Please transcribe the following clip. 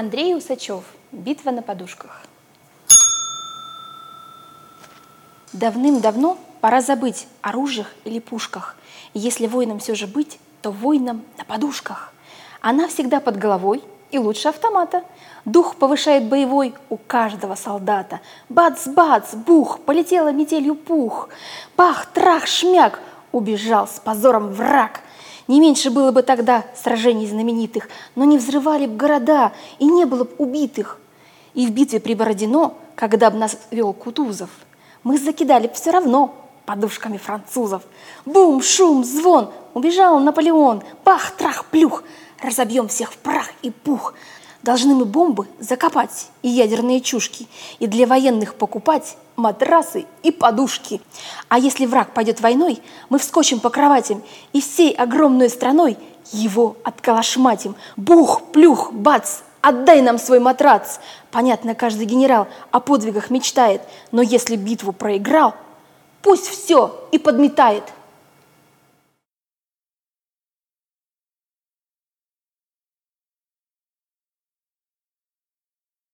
Андрей Усачев. Битва на подушках. Давным-давно пора забыть о ружьях или пушках. Если воином все же быть, то воином на подушках. Она всегда под головой и лучше автомата. Дух повышает боевой у каждого солдата. Бац-бац, бух, полетела метелью пух. Бах, трах, шмяк, убежал с позором враг. Не меньше было бы тогда сражений знаменитых, но не взрывали б города, и не было б убитых. И в битве при Бородино, когда б нас вел Кутузов, мы закидали б все равно подушками французов. Бум, шум, звон, убежал Наполеон, бах, трах, плюх, разобьем всех в прах и пух. Должны мы бомбы закопать и ядерные чушки, и для военных покупать матрасы и подушки. А если враг пойдет войной, мы вскочим по кроватям и всей огромной страной его отколошматим. Бух, плюх, бац, отдай нам свой матрац. Понятно, каждый генерал о подвигах мечтает, но если битву проиграл, пусть все и подметает –